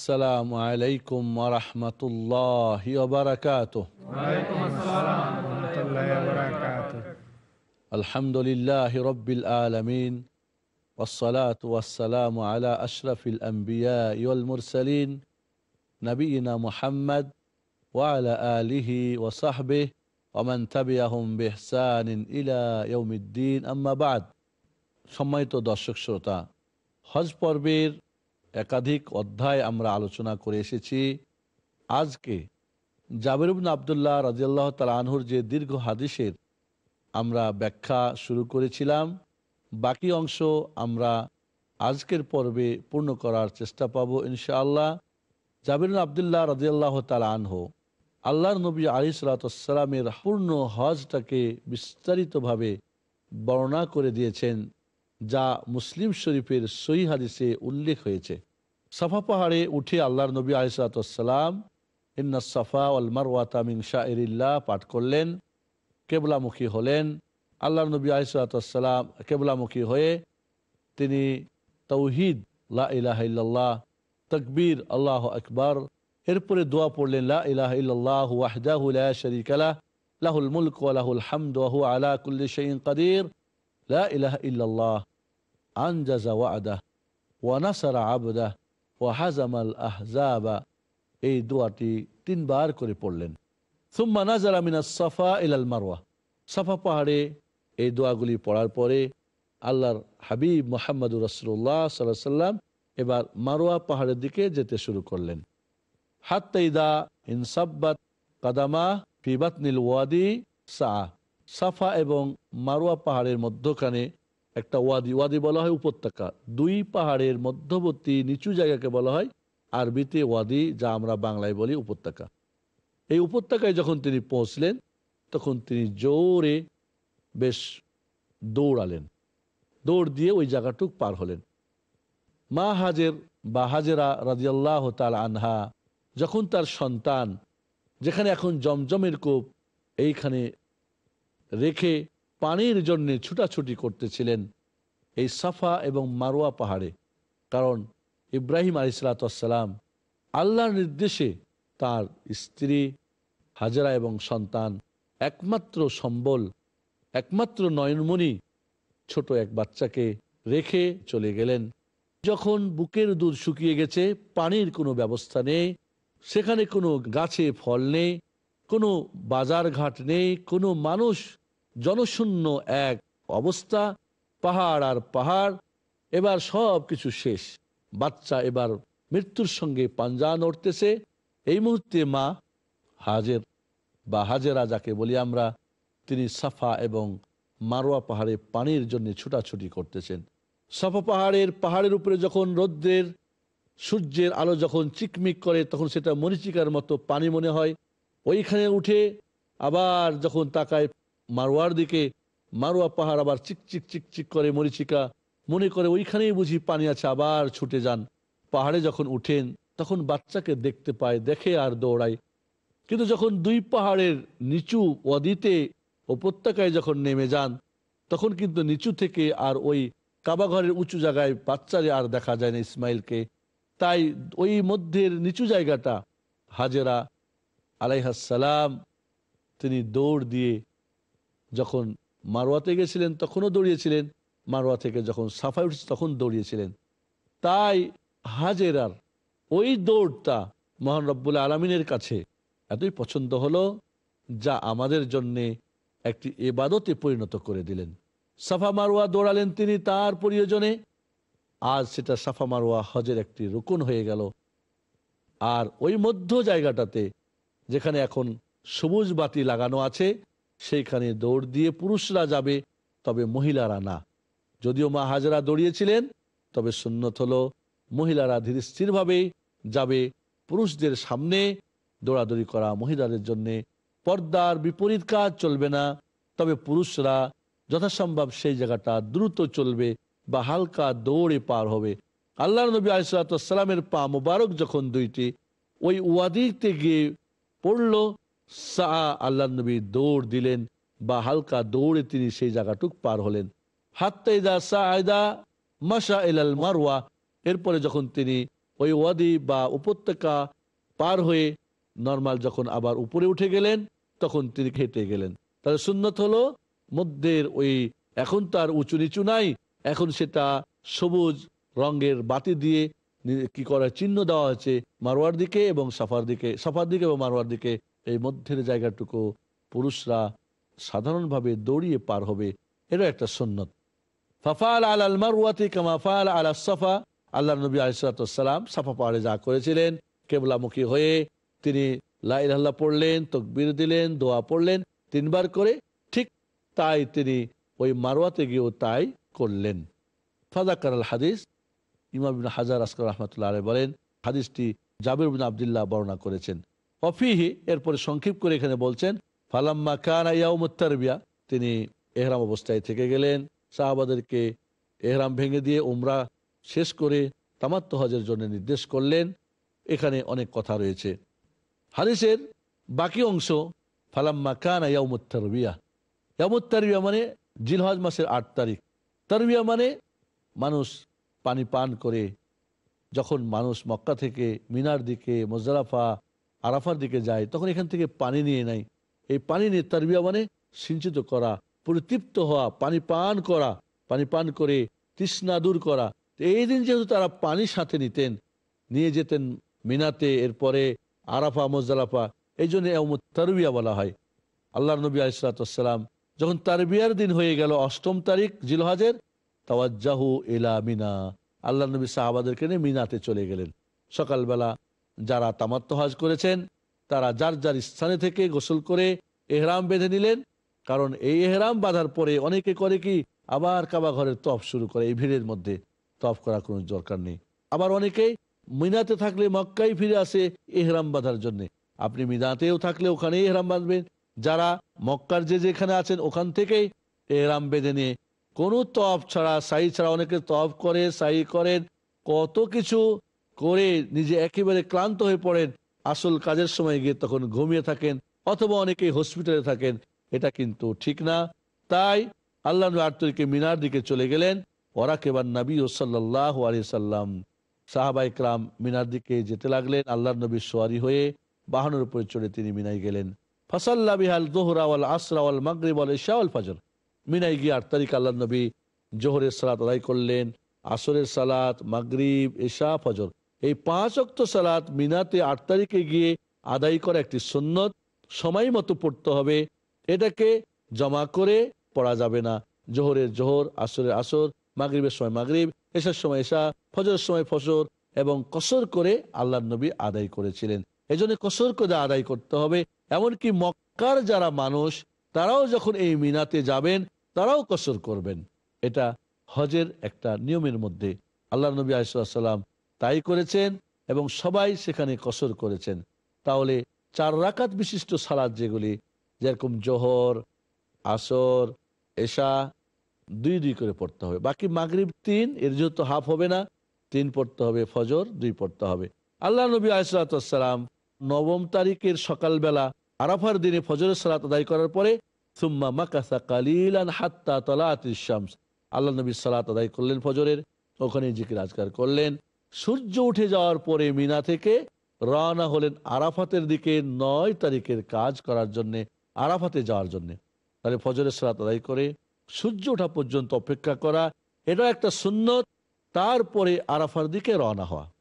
আসসালামু আলাইকুম ওরহমতুল্লাহ বারকাত আলহামদুলিল্লাহ রব্বিল আলমিন والصلاة والسلام على أشرف الأنبياء والمرسلين نبينا محمد وعلى آله وصحبه ومن تبعهم بإحسان إلى يوم الدين أما بعد সম্মানিত দর্শক শ্রোতা হজ পর্বের একাধিক অধ্যায় আমরা আলোচনা করে এসেছি। আজকে জাবিরুবিন আবদুল্লাহ রাজিয়াল্লাহ তালাহুর যে দীর্ঘ হাদিসের আমরা ব্যাখ্যা শুরু করেছিলাম, বাকি অংশ আমরা আজকের পর্বে পূর্ণ করার চেষ্টা পাবো ইনশাআল্লাহ। জাবিরুন আবদুল্লাহ রাজিয়াল্লাহ তালাহ আল্লাহর নবী আলী সালাতামের পূর্ণ হজটাকে বিস্তারিতভাবে বর্ণনা করে দিয়েছেন। যা মুসলিম শরীফের সই হাদিসে উল্লেখ হয়েছে। সাফা পাহাড়ে উঠে আল্লাহর নবী আলিসালাম ইন্না সাফা আল মারওয়াতা মিং শাহরিল্লাহ পাঠ করলেন, কেবলামুখী হলেন। আল্লাহর নবী আলিসালাম কেবলামুখী হয়ে তিনি তৌহিদ লাহ তকবীর, আল্লাহ আকবর, এরপরে দোয়া পড়লেন, লা ইলাহ ইল্লাহ ওয়াহদাহু লা লাহুল মুলক ওয়া লাহুল হামদু আলা কুল্লি শাইইন কাদির, লা ইলাহা ইল্লাল্লাহ। আনজাজা ওয়াদা ওয়ানাসারা আবদা ও হাজামাল আহজাবা এই দোয়াটি তিনবার করে পড়লেন। সুম্মা নাজারা মিনা সাফা ইলাল মারওয়া সাফা পাহাড়ে এই দোয়াগুলি পড়ার পরে আল্লাহর হাবিব মোহাম্মদুর রসুল্লাহ সাল্লাহ সাল্লাম এবার মারোয়া পাহাড়ের দিকে যেতে শুরু করলেন। হাত্তাইদা ইনসাব্বাত কাদামা ফিবাতনিল ওয়াদি সা সাফা এবং মারোয়া পাহাড়ের মধ্যখানে একটা ওয়াদি ওয়াদি বলা হয় উপত্যকা। দুই পাহাড়ের মধ্যবর্তী নিচু জায়গাকে বলা হয় আরবিতে ওয়াদি, যা আমরা বাংলায় বলি উপত্যকা। এই উপত্যকায় যখন তিনি পৌঁছলেন, তখন তিনি জোরে বেশ দৌড়ালেন। দৌড় দিয়ে ওই জায়গাটুক পার হলেন। মা হাজের বা হাজেরা রাজিয়াল্লাহ তাল আনহা, যখন তার সন্তান, যেখানে এখন জমজমের কূপ, এইখানে রেখে পানির জন্যে ছুটাছুটি করতেছিলেন এই সাফা এবং মারোয়া পাহাড়ে, কারণ ইব্রাহিম আলিসালাতাম আল্লাহর নির্দেশে তার স্ত্রী, হাজরা এবং সন্তান একমাত্র সম্বল, একমাত্র নয়নমণি ছোট এক বাচ্চাকে রেখে চলে গেলেন। যখন বুকের দুধ শুকিয়ে গেছে, পানির কোনো ব্যবস্থা নেই, সেখানে কোনো গাছে ফল নেই, কোনো বাজার ঘাট নেই, কোনো মানুষ জনশূন্য এক অবস্থা, পাহাড় আর পাহাড়, এবার সব কিছু শেষ। বাচ্চা এবার মৃত্যুর সঙ্গে পাঞ্জা নড়তেছে। এই মুহূর্তে মা হাজের বা হাজেরা যাকে বলি আমরা, তিনি সাফা এবং মারোয়া পাহাড়ে পানির জন্য ছুটাছুটি করতেছেন। সাফা পাহাড়ের পাহাড়ের উপরে যখন রৌদ্রের, সূর্যের আলো যখন চিকমিক করে, তখন সেটা মরিচিকার মতো পানি মনে হয়। ওইখানে উঠে আবার যখন তাকায় মারোয়ার দিকে মারোয়া পাহাড় আবার চিক চিক চিক চিক করে মরিচিকা। মনে করে ওইখানেই বুঝি পানি আছে, আবার ছুটে যান। পাহাড়ে যখন উঠেন, তখন বাচ্চাকে দেখতে পায়, দেখে আর দৌড়ায়। কিন্তু যখন দুই পাহাড়ের নিচু অদিতে উপত্যকায় যখন নেমে যান, তখন কিন্তু নিচু থেকে আর ওই কাবাঘরের উঁচু জায়গায় বাচ্চারে আর দেখা যায় না ইসমাইলকে। তাই ওই মধ্যের নিচু জায়গাটা হাজেরা আলাইহাসালাম তিনি দৌড় দিয়ে যখন মারোয়াতে গেছিলেন, তখনও দৌড়িয়েছিলেন। মারোয়া থেকে যখন সাফাই উঠেছে, তখন দৌড়িয়েছিলেন। তাই হাজেরার ওই দৌড়টা মহান রব্বুল আলমিনের কাছে এতই পছন্দ হলো যা আমাদের জন্যে একটি এবাদতে পরিণত করে দিলেন। সাফা মারোয়া দৌড়ালেন তিনি তার প্রয়োজনে। আজ সেটা সাফা মারোয়া হজের একটি রুকুন হয়ে গেল। আর ওই মধ্য জায়গাটাতে যেখানে এখন সবুজ বাতি লাগানো আছে সেইখানে দৌড় দিয়ে পুরুষরা যাবে, তবে মহিলারা না। যদিও মা হাজরা দৌড়িয়েছিলেন, তবে সুন্নত হলো, মহিলারা ধীরে স্থিরভাবে যাবে, পুরুষদের সামনে দৌড়াদৌড়ি করা মহিলাদের জন্য পর্দার বিপরীত কাজ চলবে না, তবে পুরুষরা যথাসম্ভব সেই জায়গাটা দ্রুত চলবে বা হালকা দৌড়ে পার হবে। আল্লাহ নবী আলিসালামের পা মুবারক যখন দুইটি ওই ওয়াদিতে গিয়ে পড়ল সা আল্লাহ নবী দৌড় দিলেন বা হালকা দৌড়ে তিনি সেই জায়গাটুক পার হলেন। হাত্তাইদা এলাল মারওয়া। এরপরে যখন তিনি ওই ওয়াদি বা উপত্যকা পার হয়ে নর্মাল যখন আবার উপরে উঠে গেলেন, তখন তিনি হেঁটে গেলেন। তাহলে সুন্নত হলো, মধ্যের ওই এখন তার উঁচু নিচু নাই, এখন সেটা সবুজ রঙের বাতি দিয়ে কি করার চিহ্ন দেওয়া হয়েছে মারোয়ার দিকে এবং সাফার দিকে সাফার দিকে এবং মারোয়ার দিকে। এই মধ্যের জায়গাটুকু পুরুষরা সাধারণভাবে দৌড়িয়ে পার হবে এটা একটা সন্ন্যত ফাফাল আল আল মারওয়াতি কামাফাল আলা সফা। আল্লাহ নবী আলিসালাম সাফা পাহাড়ে যা করেছিলেন, কেবলামুখী হয়ে তিনি লাইল্লাহ পড়লেন, তকবির দিলেন, দোয়া পড়লেন, তিনবার করে ঠিক তাই তিনি ওই মারওয়াতে গিয়েও তাই করলেন। ফাদাকার আল হাদিস, ইমাম হাজার আসকার রহমতুল্লাহ বলেন, হাদিসটি জাবির বিন আবদুল্লাহ বর্ণনা করেছেন। অফিহি এরপরে সংক্ষেপ করে এখানে বলছেন, ফালাম্মা কানা ইয়াউমুত্তারবিয়া তিনি এহরাম অবস্থায় থেকে গেলেন। সাহাবাদেরকে এহরাম ভেঙে দিয়ে উমরা শেষ করে তামাত্ম হজের জন্য নির্দেশ করলেন। এখানে অনেক কথা রয়েছে। হাদিসের বাকি অংশ, ফালাম্মা কানা ইয়াউমুত্তারবিয়া ইয়ামুত্তারবিয়া মানে জিলহজ মাসের আট তারিখ। তারবিয়া মানে মানুষ পানি পান করে, যখন মানুষ মক্কা থেকে মিনার দিকে, মোজারাফা আরাফার দিকে যায়, তখন এখান থেকে পানি নিয়ে নেয়। এই পানি নিয়ে তারবিয়া মানে সিঞ্চিত করা, পরিতৃপ্ত হওয়া, পানি পান করা, পানি পান করে তৃষ্ণা দূর করা। এই দিন যেহেতু তারা পানি সাথে নিতেন, নিয়ে যেতেন মিনাতে, এরপরে আরাফা মোজালাফা এই জন্য তারবিয়া বলা হয়। আল্লাহ নবী আলিসালাম যখন তারবিয়ার দিন হয়ে গেল, অষ্টম তারিখ জিলহাজের, তাওয়াজ্জাহু এলা মিনা। আল্লাহ নবী সাহাবাদেরকে নিয়ে মিনাতে চলে গেলেন। সকালবেলা যারা তামাত্ম হজ করেছেন, তারা যার যার স্থানে থেকে গোসল করে এহরাম বেঁধে নিলেন। কারণ এই এহরাম বাঁধার পরে অনেকে করে কি, আবার কাবা ঘরের তফ শুরু করে, এই ভিড়ের মধ্যে তফ করার কোনো দরকার নেই। আবার অনেকেই মিনাতে থাকলে মক্কাই ফিরে আসে এহরাম বাঁধার জন্য। আপনি মিনাতেও থাকলে ওখানে এহরাম বাঁধবেন। যারা মক্কার যে যেখানে আছেন, ওখান থেকেই এহরাম বেঁধে নিয়ে কোনো তফ ছাড়া, সাই ছাড়া অনেকে তফ করে, সাই করেন, কত কিছু করে নিজে একেবারে ক্লান্ত হয়ে পড়েন, আসল কাজের সময় গিয়ে তখন ঘুমিয়ে থাকেন অথবা অনেকেই হসপিটালে থাকেন, এটা কিন্তু ঠিক না। তাই আল্লাহ আট তারিখে মিনার দিকে চলে গেলেন ওরা কেবার নবী ও সাল্লাহ আলি সাল্লাম সাহাবাই ক্রাম মিনার দিকে যেতে লাগলেন আল্লাহ নবী সোয়ারি হয়ে বাহনের উপরে চড়ে তিনি মিনাই গেলেন। ফসাল্লা বিহাল দোহরা ওয়াল আসরা ওয়াল মাগরিব ওয়াল ইশা ওয়াল ফজর। মিনাই গিয়ে আট তারিখ আল্লাহ নবী জোহরের সালাত আদায় করলেন, আসরের সালাত, মাগরিব এশা ফজর। এই পাঁচ অক্ত সালাত মিনাতে আট তারিখে গিয়ে আদায় করা একটি সুন্নত। সময় মতো পড়তে হবে। এটাকে জমা করে পড়া যাবে না। জোহরের জোহর, আসরের আসর, মাগরিবের সময় মাগরিব এসার সময় এশা, ফজরের সময় ফজর এবং কসর করে আল্লাহ নবী আদায় করেছিলেন। এই জন্য কসর করে আদায় করতে হবে। এমনকি মক্কার যারা মানুষ, তারাও যখন এই মিনাতে যাবেন, তারাও কসর করবেন। এটা হজের একটা নিয়মের মধ্যে। আল্লাহ নবী আসাল্লাম তাই করেছেন এবং সবাই সেখানে কসর করেছেন। তাহলে চার রাকাত বিশিষ্ট সালাদ যেগুলি, যেরকম জোহর, আসর, এশা, দুই দুই করে পড়তে হবে। বাকি মাগরিব তিন, এর যেহেতু হাফ হবে না। তিন পড়তে হবে, ফজর দুই পড়তে হবে। আল্লাহ নবী আসালাম নবম তারিখের সকালবেলা আরাফার দিনে ফজরের সালাত আদায় করার পরে, সুম্মা মাকাসা কালিলান হাত্তা তলাত শামস। আল্লাহ নবী সালাত আদায় করলেন ফজরের ওখানে জিকির আজকার করলেন। সূর্য উঠে যাওয়ার পরে মিনা থেকে রওনা হলেন আরাফাতের দিকে নয় তারিখের কাজ করার জন্য, আরাফাতে যাওয়ার জন্য। তাহলে ফজরের সালাত আদায় করে সূর্য ওঠা পর্যন্ত অপেক্ষা করা, এটা একটা সুন্নত, তারপরে আরাফার দিকে রওনা হওয়া।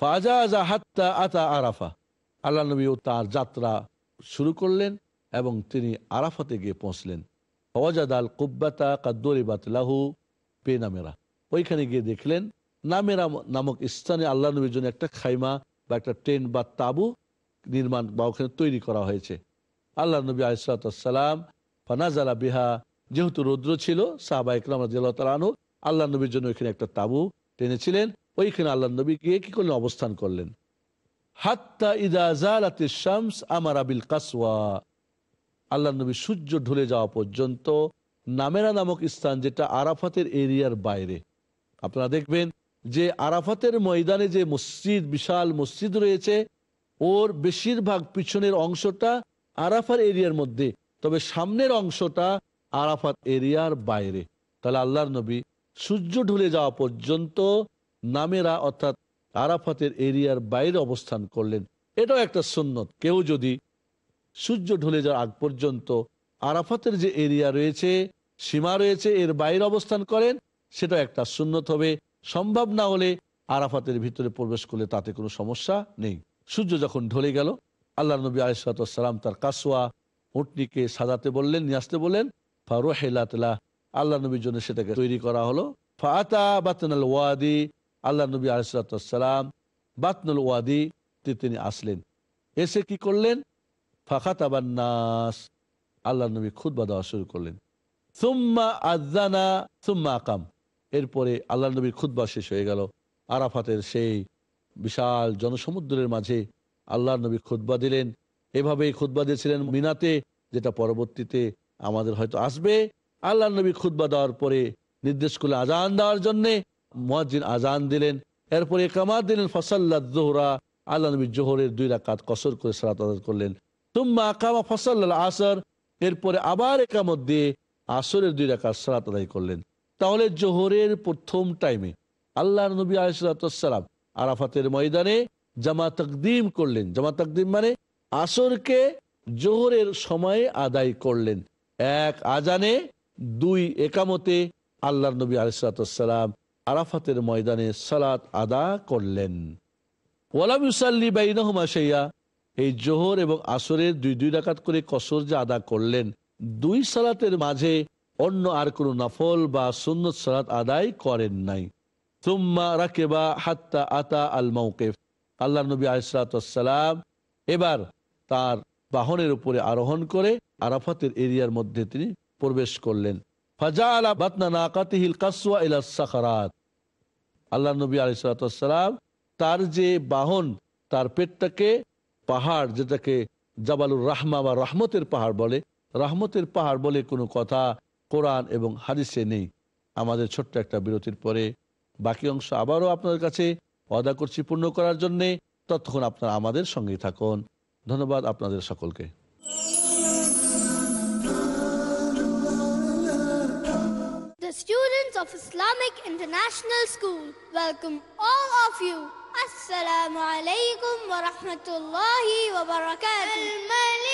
ফাজা আজা হাত্তা আতা আরাফা। আল্লাহ নবী তার যাত্রা শুরু করলেন এবং তিনি আরাফাতে গিয়ে পৌঁছলেন। ফওয়াজাদ আল কুব্বাতা কাদ্দরিবাত লাহু পে নামেরা ওইখানে গিয়ে দেখলেন নামেরা নামক স্থানে আল্লাহ নবীর জন্য একটা খাইমা বা একটা টেন বা তাবু নির্মাণ বা ওখানে তৈরি করা হয়েছে। আল্লাহ নবী আলিসাল্লাম ফানাজালা বিহা, যেহেতু রৌদ্র ছিল, সাহবা ইকরাম রাজিয়াল্লাহ তালানু আল্লাহ নবীর জন্য ওইখানে একটা তাবু টেনেছিলেন, ওইখানে আল্লাহ নবী গিয়ে কি করলেন? অবস্থান করলেন। হাত্তা ইদা জালাতে শামস আমার আবিল কাসওয়া। আল্লাহ নবী সূর্য ঢলে যাওয়া পর্যন্ত নামেরা নামক স্থান যেটা আরাফাতের এরিয়ার বাইরে। আপনারা দেখবেন যে আরাফাতের ময়দানে যে মসজিদ, বিশাল মসজিদ রয়েছে, ওর বেশিরভাগ পিছনের অংশটা আরাফার এরিয়ার মধ্যে। তবে সামনের অংশটা আরাফাত এরিয়ার বাইরে। তাহলে আল্লাহর নবী সূর্য ঢুলে যাওয়া পর্যন্ত নামেরা অর্থাৎ আরাফাতের এরিয়ার বাইরে অবস্থান করলেন। এটাও একটা সুন্নত। কেউ যদি সূর্য ঢুলে যাওয়ার আগ পর্যন্ত আরাফাতের যে এরিয়া রয়েছে, সীমা রয়েছে, এর বাইরে অবস্থান করেন সেটা একটা সুন্নত হবে। সম্ভব না হলে আরাফাতের ভিতরে প্রবেশ করলে তাতে কোনো সমস্যা নেই। সূর্য যখন ঢলে গেল আল্লাহ নবী আলিসাল্লাম তার কাসোয়া উটনিকে সাজাতে বললেন, নিয়ে আসতে বললেন। ফারুহেলাতলা আল্লাহ নবীর জন্য সেটাকে তৈরি করা হলো। ফাতা বাতনাল ওয়াদি আল্লাহ নবী আলিসাল্লাম বাতনুল ওয়াদি তিনি আসলেন। এসে কি করলেন? ফাখাত নাস আল্লাহ নবী খুদ্া দেওয়া শুরু করলেন। সুম্মা আজানা সুম্মা আকাম। এরপরে আল্লাহ নবীর খুদ্া শেষ হয়ে গেল। আরাফাতের সেই বিশাল জনসমুদ্রের মাঝে আল্লাহ নবী খুদ্া দিলেন। এভাবেই খুদ্া দিয়েছিলেন মিনাতে, যেটা পরবর্তীতে আমাদের হয়তো আসবে। আল্লাহ নবী খুদ্া দেওয়ার পরে নির্দেশ করলে আজান দেওয়ার জন্যে। মহাজিন আজান দিলেন। এরপরে কামাত দিলেন, ফসাল্লা জোহরা। আল্লাহ নবী জোহরের দুই রাকাত কসর করে সালাত আদায় করলেন। তুম্মা কামা ফসাল্লা আসর। এরপরে আবার একামত দিয়ে আসরের দুই রাকাত সালাত আদায় করলেন। তাহলে জোহরের প্রথম টাইমে আল্লাহ নবী আলাইসালাম আরাফাতের ময়দানে জামা তকদিম করলেন। জামা তকদিম মানে আসরকে জোহরের সময়ে আদায় করলেন। এক আজানে, দুই একামতে আল্লাহ নবী আলিসালাম আরাফাতের ময়দানে সালাত আদা করলেন। ওয়ালাম ইউসাল্লি বাইনহুমা সেইয়া এই জোহর এবং আসরের দুই দুই ডাকাত করে কসর যে আদা করলেন, দুই সালাতের মাঝে অন্য আর কোনো নফল বা সুন্নত সালাত আদায় করেন নাই। তুম্মা রাকেবা হাত্তা আতা আল মৌকেফ আল্লাহ নবী আলিসালাম এবার তার বাহনের উপরে আরোহণ করে আরাফাতের এরিয়ার মধ্যে তিনি প্রবেশ করলেন। ফাজা আলা বাতনা কাসুয়া ইলা সাখারাত। আল্লাহ নবী আলিসালাম তার যে বাহন, তার পেটটাকে পাহাড় যেটাকে জাবালুর রাহমা বা রহমতের পাহাড় বলে, রহমতের পাহাড় বলে কোনো কথা কোরআন এবং হাদিসে নেই আমাদের ছোট্ট একটা বিরতির পরে বাকি অংশ আবারও আপনাদের কাছে অদা করছি পূর্ণ করার জন্যে ততক্ষণ আপনারা আমাদের সঙ্গেই থাকুন ধন্যবাদ আপনাদের সকলকে The students of Islamic International School welcome all of you. Assalamu alaikum wa rahmatullahi wa barakatuh.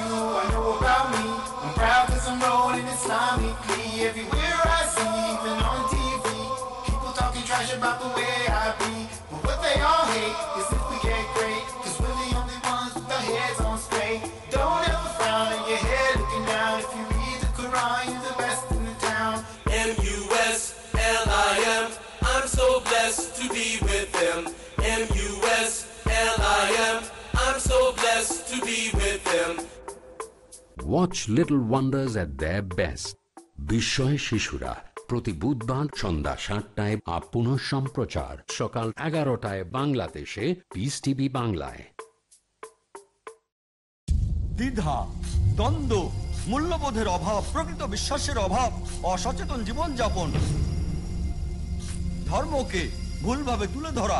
blessed to be with them. Watch Little Wonders at their best. বিস্ময় শিশুরা প্রতি বুধবার সন্ধ্যা সাতটায় আপ পুনঃ সম্প্রচার সকাল এগারোটায় বাংলাদেশে পিস টিভি বাংলায় দ্বিধা দ্বন্দ্ব মূল্যবোধের অভাব প্রকৃত বিশ্বাসের অভাব অসচেতন জীবনযাপন ধর্মকে ভুলভাবে তুলে ধরা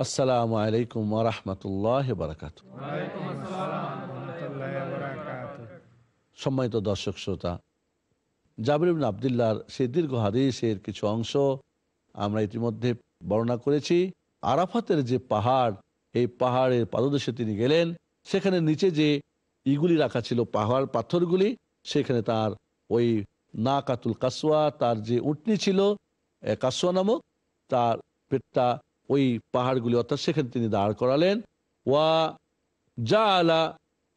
আসসালামু আলাইকুম রহমতুল্লাহ বারকাত সম্মানিত দর্শক শ্রোতা জাবির ইবনে আবদুল্লাহর সেই দীর্ঘ হাদিসের কিছু অংশ আমরা ইতিমধ্যে বর্ণনা করেছি। আরাফাতের যে পাহাড় এই পাহাড়ের পাদদেশে তিনি গেলেন। সেখানে নিচে যে ইগুলি রাখা ছিল পাহাড় পাথরগুলি সেখানে তার ওই না কাতুল কাসোয়া তার যে উটনি ছিল কাসোয়া নামক তার পেটটা ওই পাহাড়গুলি, অর্থাৎ সেখানে তিনি দাঁড় করালেন। ওয়া যা আলা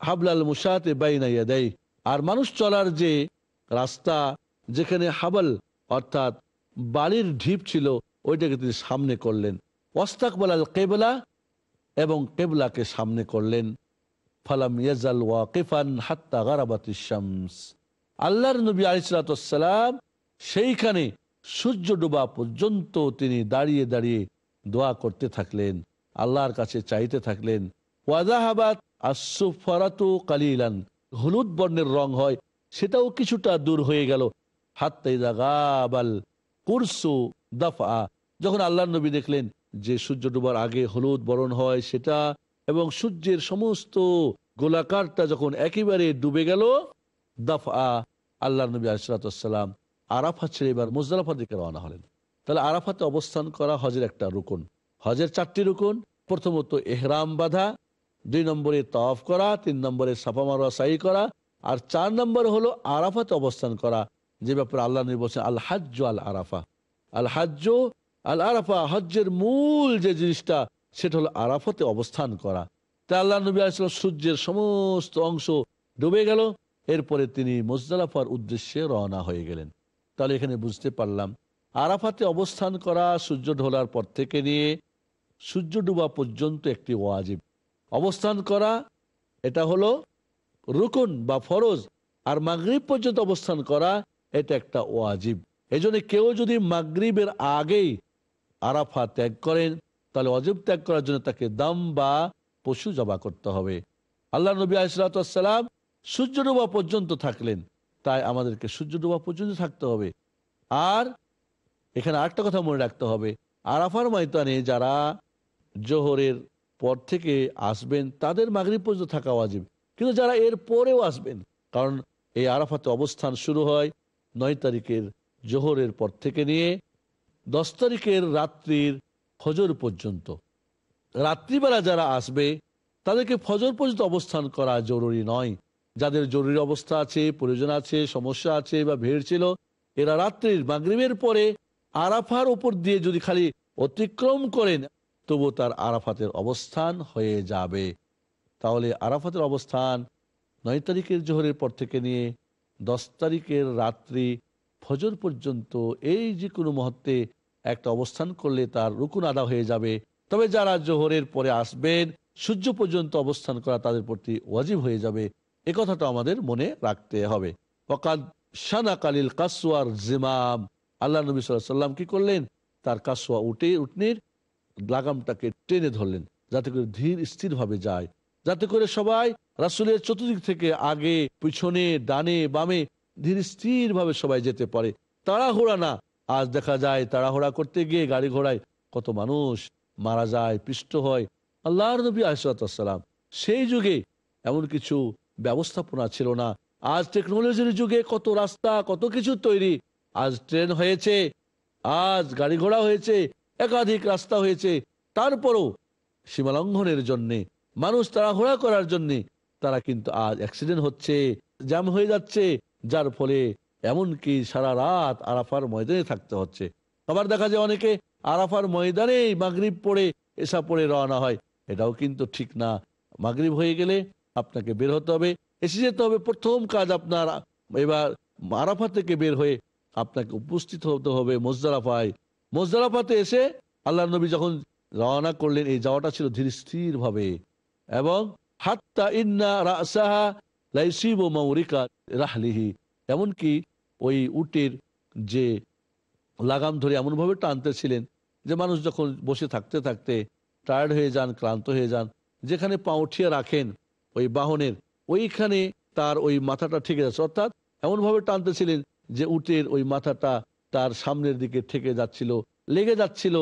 হাবলাল মুসাতে বাইনাইয়া দেয় আর মানুষ চলার যে রাস্তা, যেখানে হাবল, অর্থাৎ বালির ঢিপ ছিল, ওইটাকে তিনি সামনে করলেন। ওয়াস্তাকবাল আল কেবলা এবং কেবলাকে সামনে করলেন। ফালাম ইয়াজাল ওয়াকিফান হাত্তা গারাবাতি শামস। আল্লাহর নবী আলিসালাম সেইখানে সূর্য ডোবা পর্যন্ত তিনি দাঁড়িয়ে দাঁড়িয়ে দোয়া করতে থাকলেন, আল্লাহর কাছে চাইতে থাকলেন ওয়াজাহাবাদ আসুফারাতু কালিলান, হলুদ বর্ণের রং হয়, সেটাও কিছুটা দূর হয়ে গেল। হাত্তাইদা কুরসু দফা যখন আল্লাহ নবী দেখলেন যে সূর্য ডুবার আগে হলুদ বরণ হয় সেটা এবং সূর্যের সমস্ত গোলাকারটা যখন একেবারে ডুবে গেল দফা আল্লাহ নবী আলিসাল্লাম আরাফা ছেড়ে এবার মুজদালাফার দিকে রওনা হলেন। তাহলে আরাফাতে অবস্থান করা হজের একটা রুকুন। হজের চারটি রুকুন, প্রথমত এহরাম বাধা, দুই নম্বরে তফ করা, তিন নম্বরে সাফা মারোয়া সাই করা, আর চার নম্বর হলো আরাফাতে অবস্থান করা, যে ব্যাপারে আল্লাহ নবী বলছেন, আল হাজ্য আল আরাফা। আল হাজ্য আল আরাফা, হজ্জের মূল যে জিনিসটা, সেটা হলো আরাফাতে অবস্থান করা। তা আল্লাহ নবী আসলাম সূর্যের সমস্ত অংশ ডুবে গেল, এরপরে তিনি মোজদালাফার উদ্দেশ্যে রওনা হয়ে গেলেন। তাহলে এখানে বুঝতে পারলাম আরাফাতে অবস্থান করা সূর্য ঢোলার পর থেকে নিয়ে সূর্য ডুবা পর্যন্ত একটি ওয়াজিব। অবস্থান করা, এটা হলো রুকুন বা ফরজ, আর মাগরিব পর্যন্ত অবস্থান করা, এটা একটা ওয়াজিব। এই জন্য কেউ যদি মাগরিবের আগেই আরাফা ত্যাগ করেন, তাহলে অজীব ত্যাগ করার জন্য তাকে দাম বা পশু জবা করতে হবে। আল্লাহ নবী আসালাম সূর্য ডোবা পর্যন্ত থাকলেন, তাই আমাদেরকে সূর্য ডোবা পর্যন্ত থাকতে হবে। আর এখানে আরেকটা কথা মনে রাখতে হবে। আরাফার ময়দানে যারা জোহরের পর থেকে আসবেন, তাদের মাগরিব পর্যন্ত থাকা ওয়াজিব। কিন্তু যারা এর পরেও আসবেন, কারণ এই আরাফাতে অবস্থান শুরু হয় নয় তারিখের জোহরের পর থেকে নিয়ে দশ তারিখের রাত্রির ফজর পর্যন্ত। রাত্রিবেলা যারা আসবে, তাদেরকে ফজর পর্যন্ত অবস্থান করা জরুরি নয়। যাদের জরুরি অবস্থা আছে, প্রয়োজন আছে, সমস্যা আছে বা ভিড় ছিল, এরা রাত্রির মাগরিবের পরে আরাফার উপর দিয়ে যদি খালি অতিক্রম করেন তবু তার আরাফাতের অবস্থান হয়ে যাবে। তাহলে আরাফাতের অবস্থান নয় তারিখের জোহরের পর থেকে নিয়ে দশ তারিখের রাত্রি ফজর পর্যন্ত এই যে কোনো মুহূর্তে একটা অবস্থান করলে তার রুকুন আদা হয়ে যাবে। তবে যারা জোহরের পরে আসবেন, সূর্য পর্যন্ত অবস্থান করা তাদের প্রতি ওয়াজিব হয়ে যাবে। এ কথাটা আমাদের মনে রাখতে হবে। ওকাদ সানা কালিল কাসওয়ার জিমাম। আল্লাহ নবী সাল্লাহ সাল্লাম কি করলেন? তার কাসোয়া উঠে, উঠনির লাগামটাকে টেনে ধরলেন, যাতে করে ধীর স্থির ভাবে যায়, যাতে করে সবাই রাসুলের চতুর্দিক থেকে আগে, পিছনে, ডানে, বামে ধীর স্থির ভাবে সবাই যেতে পারে। তাড়াহুড়া না। আজ দেখা যায় তাড়াহুড়া করতে গিয়ে গাড়ি ঘোড়ায় কত মানুষ মারা যায়, পিষ্ট হয়। আল্লাহর নবী আসালাম সেই যুগে এমন কিছু ব্যবস্থাপনা ছিল না। আজ টেকনোলজির যুগে কত রাস্তা, কত কিছু তৈরি। আজ ট্রেন হয়েছে, আজ গাড়ি ঘোড়া হয়েছে, একাধিক রাস্তা হয়েছে। তারপরও সীমালঙ্ঘনের জন্যে, মানুষ তাড়াহুড়া করার জন্য তারা কিন্তু আজ অ্যাক্সিডেন্ট হচ্ছে জ্যাম হয়ে যাচ্ছে, যার ফলে এমনকি সারা রাত আরাফার ময়দানে থাকতে হচ্ছে। আবার দেখা যায় অনেকে আরাফার ময়দানেই মাগরিব পড়ে, এসা পড়ে রওনা হয়। এটাও কিন্তু ঠিক না। মাগরিব হয়ে গেলে আপনাকে বের হতে হবে, এসে যেতে হবে। প্রথম কাজ আপনার, এবার আরাফা থেকে বের হয়ে আপনাকে উপস্থিত হতে হবে মোজদারাফায়। মোজদারাফাতে এসে আল্লাহ নবী যখন রওনা করলেন, এই যাওয়াটা ছিল ধীর স্থির ভাবে এবং হাত্তা ইন্না রাসাহা লাইসিব মৌরিকা রাহলিহি। এমনকি ওই উটের যে লাগাম ধরে এমনভাবে টানতেছিলেন যে মানুষ যখন বসে থাকতে থাকতে টায়ার্ড হয়ে যান, ক্লান্ত হয়ে যান, যেখানে পা উঠিয়ে রাখেন ওই বাহনের, ওইখানে তার ওই মাথাটা ঠিক আছে। অর্থাৎ এমনভাবে টানতেছিলেন যে উটের ওই মাথাটা তার সামনের দিকে ঠেকে যাচ্ছিল, লেগে যাচ্ছিল,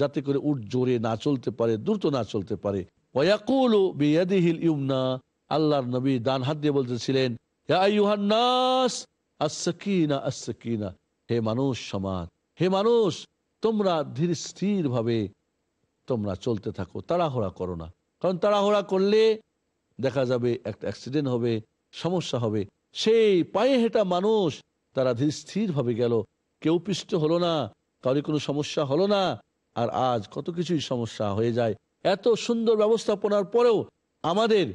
যাতে করে উট জোরে না চলতে পারে, দ্রুত না চলতে পারে ইউমনা, আল্লাহর নবী দান হাত দিয়ে বলতেছিলেন। হে মানুষ সমাজ, হে মানুষ, তোমরা ধীর স্থির ভাবে তোমরা চলতে থাকো, তাড়াহুড়া করো না কারণ তাড়াহুড়া করলে দেখা যাবে একটা অ্যাক্সিডেন্ট হবে, সমস্যা হবে সেই পায়ে হেঁটা মানুষ তারা ধীর স্থির ভাবে গেল। কেউ পিষ্ট হলো না কারও কোনো সমস্যা হলো না, আর আজ কত কিছুই সমস্যা হয়ে যায়। এত সুন্দর ব্যবস্থাপনার পরেও আমাদের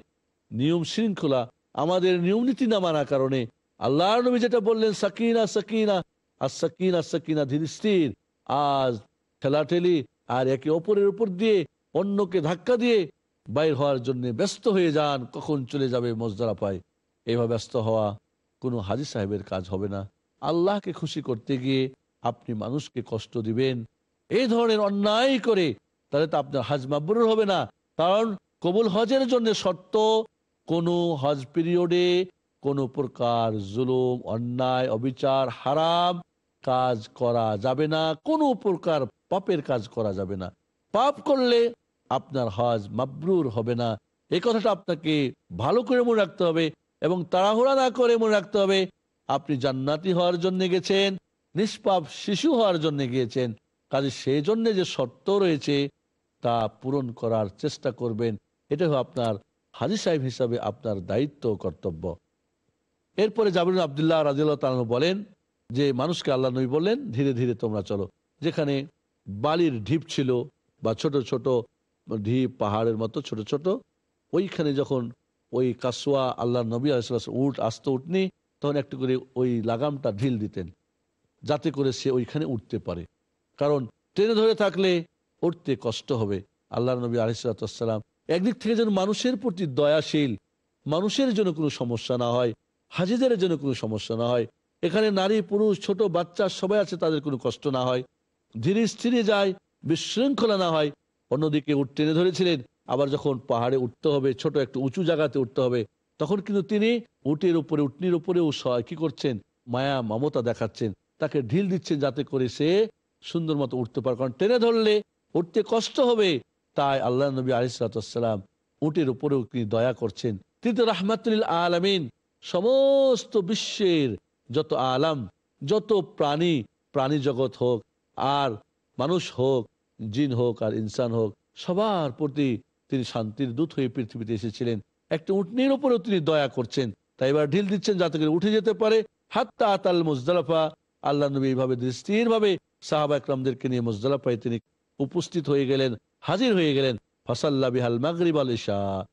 নিয়ম শৃঙ্খলা, আমাদের নিয়ম নীতি না মানার কারণে আল্লাহর নবী যেটা বললেন, সাকিনা সাকিনা, আর সাকিনা সাকিনা, ধীর স্থির। আজ ঠেলাঠেলি আর একে অপরের উপর দিয়ে অন্যকে ধাক্কা দিয়ে বাইর হওয়ার জন্য ব্যস্ত হয়ে যান, কখন চলে যাবে মজদারা পায় এইভাবে ব্যস্ত হওয়া কোনো হাজি সাহেবের কাজ হবে না। আল্লাহকে খুশি করতে গিয়ে আপনি মানুষকে কষ্ট দিবেন। এই ধরনের অন্যায় করে তাহলে তো আপনার হাজ মাবরুর হবে না। কারণ কবুল হজের জন্য শর্ত, কোনো হজ পিরিয়ডে কোনো প্রকার জুলুম, অন্যায়, অবিচার, হারাম কাজ করা যাবে না। কোনো প্রকার পাপের কাজ করা যাবে না। পাপ করলে আপনার হজ মাবরুর হবে না। এই কথাটা আপনাকে ভালো করে মনে রাখতে হবে। এবং তাড়াহুড়া না করে মনে রাখতে হবে, আপনি জান্নাতি হওয়ার জন্য গেছেন, নিষ্পাপ শিশু হওয়ার জন্য গিয়েছেন। কাজে সেই জন্য যে শর্ত রয়েছে, তা পূরণ করার চেষ্টা করবেন। এটা আপনার হাজি সাহেব হিসাবে আপনার দায়িত্ব কর্তব্য। এরপরে জাবির আবদুল্লাহ রাজিল্লাহ তালন বলেন যে, মানুষকে আল্লাহ নবী বললেন, ধীরে ধীরে তোমরা চলো। যেখানে বালির ঢিপ ছিল বা ছোট ছোট ঢিপ, পাহাড়ের মতো ছোট ছোট, ওইখানে যখন ওই কাসুয়া আল্লাহ নবী আলাইসাল্লাম উঠ আসতে উঠনি তখন একটু করে ওই লাগামটা ঢিল দিতেন, যাতে করে সে ওইখানে উঠতে পারে। কারণ ট্রেনে ধরে থাকলে উঠতে কষ্ট হবে। আল্লাহ নবী আলিসাল্লাম একদিক থেকে যেন মানুষের প্রতি দয়াশীল, মানুষের জন্য কোনো সমস্যা না হয়, হাজিদের জন্য কোনো সমস্যা না হয়, এখানে নারী, পুরুষ, ছোট, বাচ্চা সবাই আছে, তাদের কোনো কষ্ট না হয়। ধীরে স্থিরে যায়, বিশৃঙ্খলা না হয়। অন্যদিকে টেনে ধরেছিলেন আবার যখন পাহাড়ে উঠতে হবে, ছোট একটু উঁচু জায়গাতে উঠতে হবে, তখন কিন্তু তিনি উটের উপরে, উটনির উপরেও কি করছেন? মায়া, মমতা দেখাচ্ছেন। তাকে ঢিল দিচ্ছেন যাতে করে সে সুন্দর মতো উঠতে পারে। কারণ টেনে ধরলে উঠতে কষ্ট হবে। তাই আল্লাহ নবী আলিসাল্লাম উটের উপরেও তিনি দয়া করছেন। তিনি তো রাহমাতুল আলামিন। সমস্ত বিশ্বের যত আলাম, যত প্রাণী প্রাণী জগৎ হোক, আর মানুষ হোক, জিন হোক, আর ইনসান হোক, সবার প্রতি তিনি শান্তির দূত হয়ে পৃথিবীতে এসেছিলেন। একটা উটনির উপরেও তিনি দয়া করছেন। তাই এবার ঢিল দিচ্ছেন যাতে করে উঠে যেতে পারে। হাত্তা আতাল মুজদালাফা, আল্লাহ নবী এইভাবে দৃষ্টির ভাবে সাহাবা একরামদেরকে নিয়ে মুজদালাফায় তিনি উপস্থিত হয়ে গেলেন, হাজির হয়ে গেলেন। ফসাল্লা বিহাল মাগরিব আল ইশা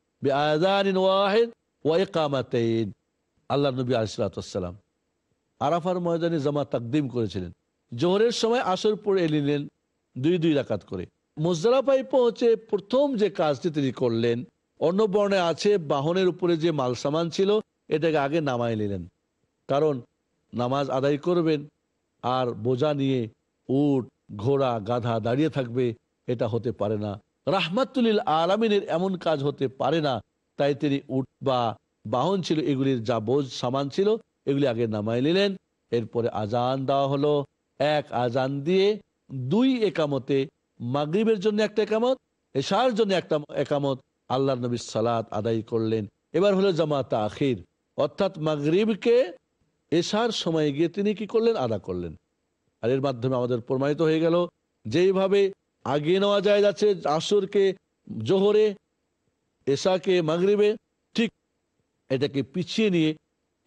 আরাফার ময়দানে জামা তাকদিম করেছিলেন। জোহরের সময় আসর পড়ে নিলেন দুই দুই রাকাত করে। মুজদালাফায় পৌঁছে প্রথম যে কাজটি তিনি করলেন অন্য বর্ণে আছে বাহনের উপরে যে মাল সামান ছিল, এটাকে আগে নামাই নিলেন। কারণ নামাজ আদায় করবেন আর বোঝা নিয়ে উট, ঘোড়া, গাধা দাঁড়িয়ে থাকবে, এটা হতে পারে না। রাহমাতুলিল আলামিনের এমন কাজ হতে পারে না, তাই তিনি উট বা বাহন ছিল, এগুলির যা বোঝ সামান ছিল, এগুলি আগে নামাই নিলেন। এরপরে আজান দেওয়া হলো। এক আজান দিয়ে দুই একামতে মাগরিবের জন্য একটা একামত, এশার জন্য একটা একামত। আল্লাহ নবী সালাত আদায় করলেন। এবার হলো জামাত আখির। অর্থাৎ মাগরিবকে এশার সময় গিয়ে তিনি কি করলেন? আদা করলেন। আর এর মাধ্যমে আমাদের প্রমাণিত হয়ে গেল, যেইভাবে আগে নেওয়া যায় যাচ্ছে আসরকে, জোহরে, এশাকে, মাগরিবে, ঠিক এটাকে পিছিয়ে নিয়ে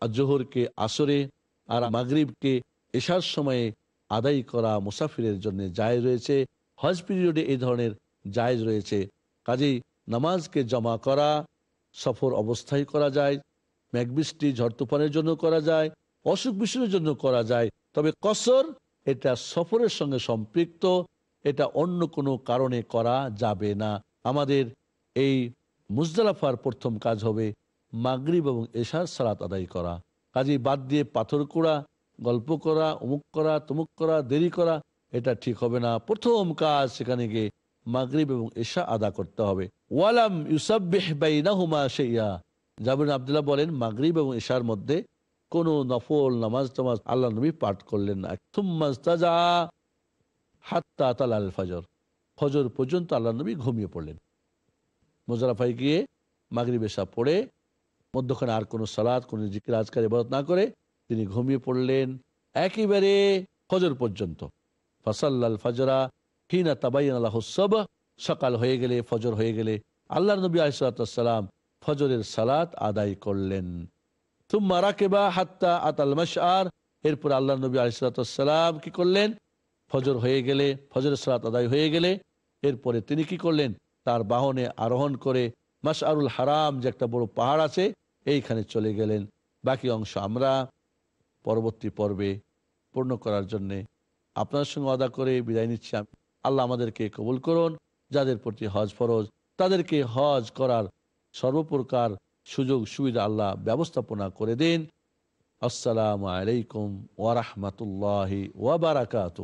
আর জোহরকে আসরে আর মাগরিবকে এশার সময়ে আদায় করা মুসাফিরের জন্য জায়জ রয়েছে। হজ পিরিয়ডে এই ধরনের জায়জ রয়েছে। কাজেই নামাজকে জমা করা, সফর অবস্থায় করা যায় মেঘবৃষ্টি ঝড় তুফানের জন্য করা যায়, অসুখ বিসুখের জন্য করা যায়। তবে কসর এটা সফরের সঙ্গে সম্পৃক্ত, এটা অন্য কোনো কারণে করা যাবে না। আমাদের এই মুজদালাফার প্রথম কাজ হবে মাগরিব এবং এশার সালাত আদায় করা। কাজে বাদ দিয়ে পাথর কোড়া, গল্প করা, অমুক করা, তমুক করা, দেরি করা এটা ঠিক হবে না। প্রথম কাজ সেখানে গিয়ে মাগরিব এবং এশা আদা করতে হবে। ওয়ালাম ইউসাবিহ বাইনাহুমা আবদুল্লাহ বলেন, মাগরিব এবং এশার মধ্যে কোন নফল, নামাজ টামাজ আল্লাহ নবী পাঠ করলেন না। থুম্মাজতাজা হাত্তা ফাজর। ফজর পর্যন্ত আল্লাহ নবী ঘুমিয়ে পড়লেন। মোজারাফাই গিয়ে মাগরি বেশা পড়ে মধ্যখানে আর কোনো সালাদ কোনো জিকির, আজকার ইবাদত না করে তিনি ঘুমিয়ে পড়লেন। একেবারে ফজর পর্যন্ত। ফজরা হিনা সকাল হয়ে গেলে, ফজর হয়ে গেলে আল্লাহ নবী আলিসাল্লাম ফজরের সালাত আদায় করলেন। তুম্মা রাকেবা হাত্তা আতাল মাসআর এরপর আল্লাহ নবী আলিসাল্লাম কি করলেন? ফজর হয়ে গেলে, ফজরের সালাত আদায় হয়ে গেলে এরপরে তিনি কি করলেন? তার বাহনে আরোহণ করে মাসআরুল হারাম যে একটা বড় পাহাড় আছে, এইখানে চলে গেলেন। বাকি অংশ আমরা পরবর্তী পর্বে পূর্ণ করার জন্যে আপনার সঙ্গে আদা করে বিদায় নিচ্ছি। আল্লাহ আমাদেরকে কবুল করুন। যাদের প্রতি হজ ফরজ, তাদেরকে হজ করার সর্বপ্রকার সুযোগ, সুবিধা আল্লাহ ব্যবস্থাপনা করে দিন। আসসালামু আলাইকুম ওয়ারহমতুল্লাহি ওয়াবারাকাতু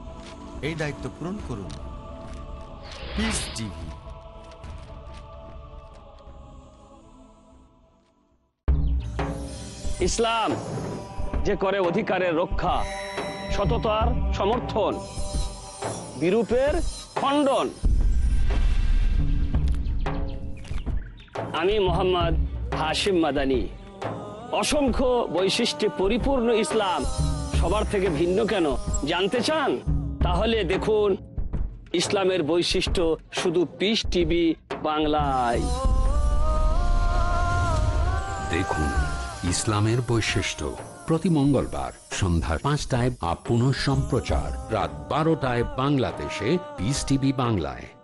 এই দায়িত্ব পূরণ করুন। ইসলাম যে করে অধিকারের রক্ষা, সততার সমর্থন, বিরূপের খণ্ডন। আমি মোহাম্মদ হাশিম মাদানি। অসংখ্য বৈশিষ্ট্যে পরিপূর্ণ ইসলাম। সবার থেকে ভিন্ন কেন? জানতে চান? তাহলে দেখুন, ইসলামের বৈশিষ্ট্য শুধু পিস টিভি বাংলায়। দেখুন, ইসলামের বৈশিষ্ট্য প্রতি মঙ্গলবার সন্ধ্যার পাঁচটায় আপ সম্প্রচার রাত বারোটায় বাংলাদেশে পিস টিভি বাংলায়।